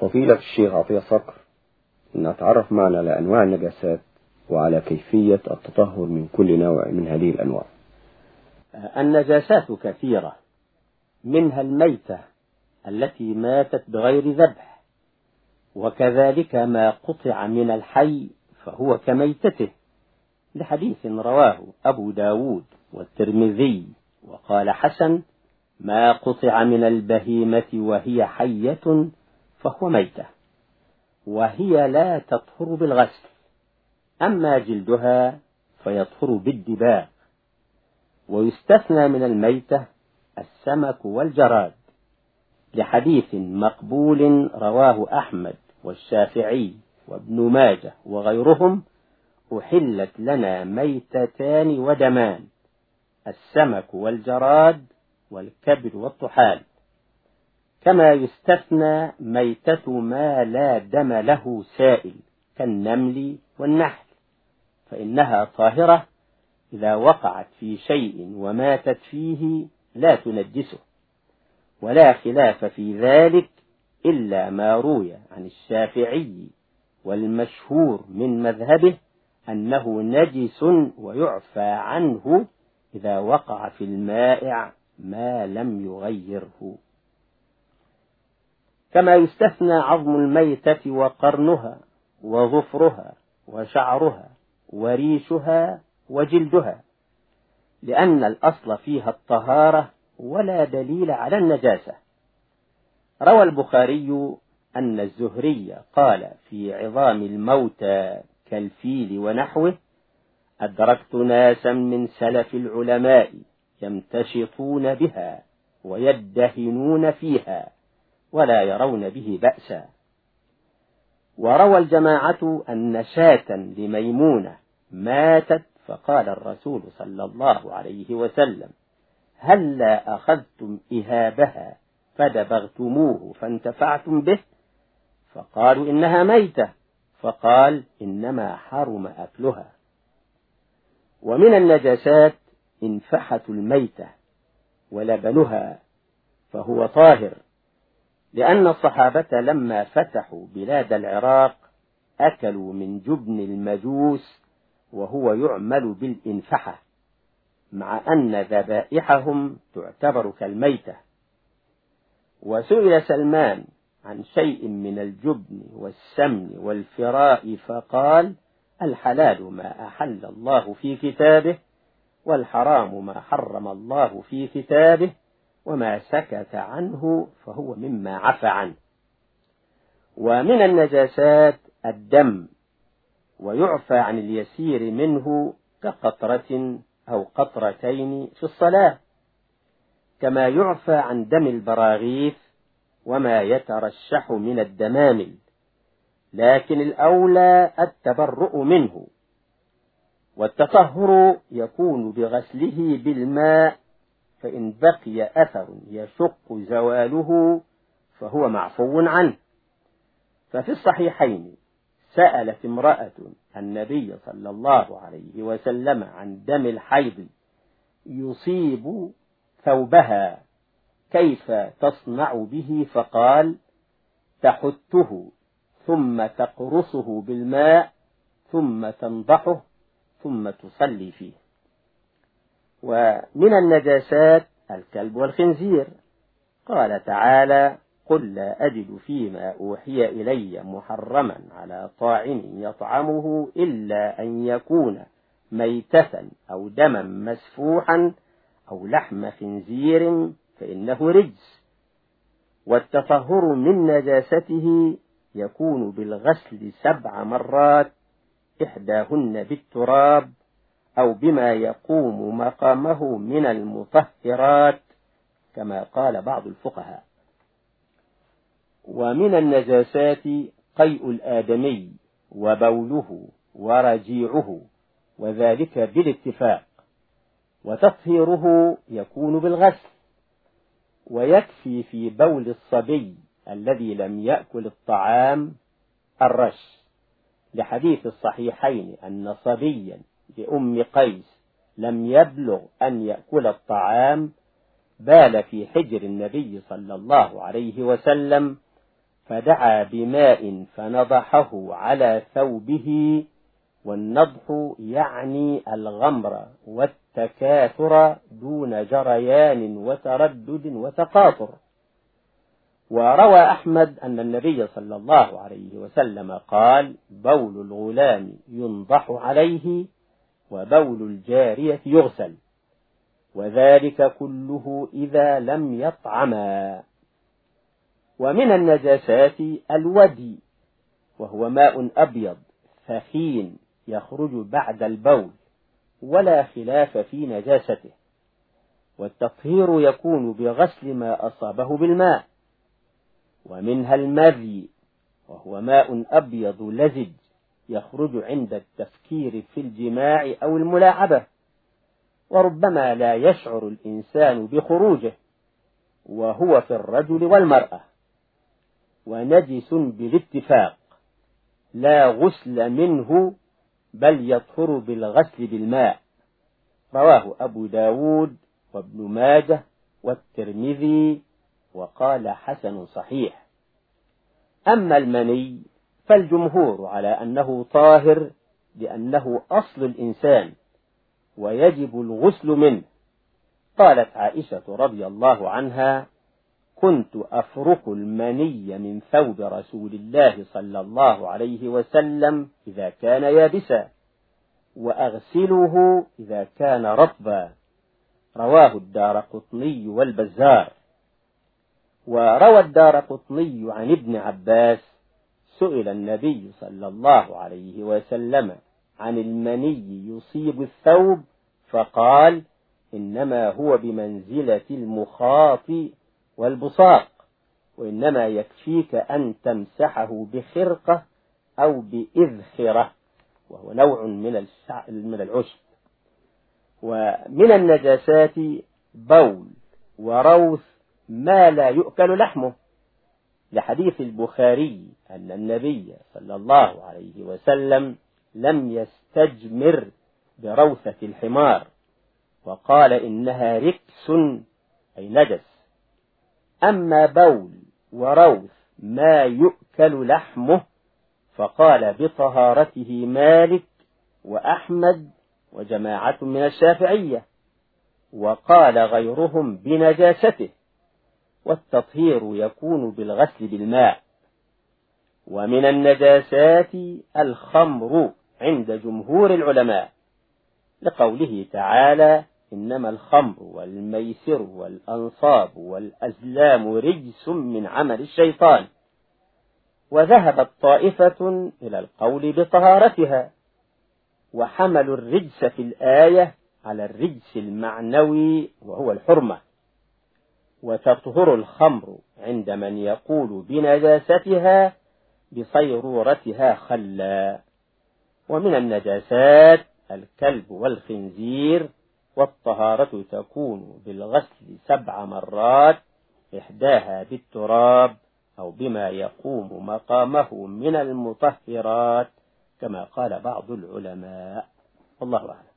فضيلة الشيخ عطية صقر نتعرف معنا على أنواع النجاسات وعلى كيفية التطهر من كل نوع من هذه الأنواع. النجاسات كثيرة منها الميتة التي ماتت بغير ذبح وكذلك ما قطع من الحي فهو كميتته. لحديث رواه أبو داود والترمذي وقال حسن ما قطع من البهيمة وهي حية فهو ميتة وهي لا تطهر بالغسل أما جلدها فيطهر بالدباغ ويستثنى من الميتة السمك والجراد لحديث مقبول رواه أحمد والشافعي وابن ماجه وغيرهم أحلت لنا ميتتان ودمان السمك والجراد والكبد والطحال. كما يستثنى ميتة ما لا دم له سائل كالنمل والنحل فإنها طاهرة إذا وقعت في شيء وماتت فيه لا تنجسه ولا خلاف في ذلك إلا ما روي عن الشافعي والمشهور من مذهبه أنه نجس ويعفى عنه إذا وقع في المائع ما لم يغيره. كما يستثنى عظم الميتة وقرنها وظفرها وشعرها وريشها وجلدها لأن الأصل فيها الطهارة ولا دليل على النجاسة. روى البخاري أن الزهري قال في عظام الموتى كالفيل ونحوه أدركت ناسا من سلف العلماء يمتشطون بها ويدهنون فيها. ولا يرون به بأسا. وروى الجماعة أن شاة لميمونة ماتت فقال الرسول صلى الله عليه وسلم هلا أخذتم إهابها فدبغتموه فانتفعتم به؟ فقالوا إنها ميتة. فقال إنما حرم أكلها. ومن النجاسات انفحة الميتة ولبنها فهو طاهر. لأن الصحابة لما فتحوا بلاد العراق أكلوا من جبن المجوس وهو يعمل بالإنفحة مع أن ذبائحهم تعتبر كالميتة. وسئل سلمان عن شيء من الجبن والسمن والفراء فقال الحلال ما أحل الله في كتابه والحرام ما حرم الله في كتابه وما سكت عنه فهو مما عفى عنه. ومن النجاسات الدم ويعفى عن اليسير منه كقطرة أو قطرتين في الصلاة كما يعفى عن دم البراغيث وما يترشح من الدمامل لكن الأولى التبرؤ منه والتطهر يكون بغسله بالماء فإن بقي أثر يشق زواله فهو معفو عنه. ففي الصحيحين سألت امرأة النبي صلى الله عليه وسلم عن دم الحيض يصيب ثوبها كيف تصنع به؟ فقال تحته ثم تقرصه بالماء ثم تنضحه ثم تصلي فيه. ومن النجاسات الكلب والخنزير. قال تعالى قل لا أجد فيما أوحي إلي محرما على طاعم يطعمه إلا أن يكون ميتة أو دما مسفوحا أو لحم خنزير فإنه رجس. والتطهر من نجاسته يكون بالغسل سبع مرات إحداهن بالتراب أو بما يقوم مقامه من المطهرات كما قال بعض الفقهاء. ومن النجاسات قيء الآدمي وبوله ورجيعه وذلك بالاتفاق. وتطهيره يكون بالغسل. ويكفي في بول الصبي الذي لم يأكل الطعام الرش. لحديث الصحيحين أن صبيا لأم قيس لم يبلغ أن يأكل الطعام بال في حجر النبي صلى الله عليه وسلم فدعا بماء فنضحه على ثوبه والنضح يعني الغمر والتكاثر دون جريان وتردد وتقاطر. وروى أحمد أن النبي صلى الله عليه وسلم قال بول الغلام ينضح عليه وبول الجارية يغسل. وذلك كله إذا لم يطعما. ومن النجاسات الودي وهو ماء أبيض ثخين يخرج بعد البول ولا خلاف في نجاسته. والتطهير يكون بغسل ما أصابه بالماء. ومنها المذي وهو ماء أبيض لزج. يخرج عند التفكير في الجماع أو الملاعبة وربما لا يشعر الإنسان بخروجه وهو في الرجل والمرأة. ونجس بالاتفاق لا غسل منه بل يطهر بالغسل بالماء. رواه أبو داود وابن ماجه والترمذي وقال حسن صحيح. أما المني فالجمهور على أنه طاهر لأنه أصل الإنسان ويجب الغسل منه. قالت عائشة رضي الله عنها كنت أفرق المني من ثوب رسول الله صلى الله عليه وسلم إذا كان يابسا وأغسله إذا كان رطبا. رواه الدار قطني والبزار. وروى الدار قطني عن ابن عباس سئل النبي صلى الله عليه وسلم عن المني يصيب الثوب فقال إنما هو بمنزلة المخاط والبصاق وإنما يكفيك أن تمسحه بخرقة أو بإذخرة وهو نوع من من العشب. ومن النجاسات بول وروث ما لا يؤكل لحمه. لحديث البخاري أن النبي صلى الله عليه وسلم لم يستجمر بروثة الحمار وقال إنها ركس أي نجس. أما بول وروث ما يؤكل لحمه فقال بطهارته مالك وأحمد وجماعة من الشافعية وقال غيرهم بنجاسته. والتطهير يكون بالغسل بالماء. ومن النجاسات الخمر عند جمهور العلماء لقوله تعالى إنما الخمر والميسر والأنصاب والأزلام رجس من عمل الشيطان. وذهبت طائفة إلى القول بطهارتها. وحملوا الرجس في الآية على الرجس المعنوي وهو الحرمة. وتطهر الخمر عند من يقول بنجاستها بصيرورتها خلا. ومن النجاسات الكلب والخنزير والطهارة تكون بالغسل سبع مرات إحداها بالتراب أو بما يقوم مقامه من المطهرات كما قال بعض العلماء. والله أعلم.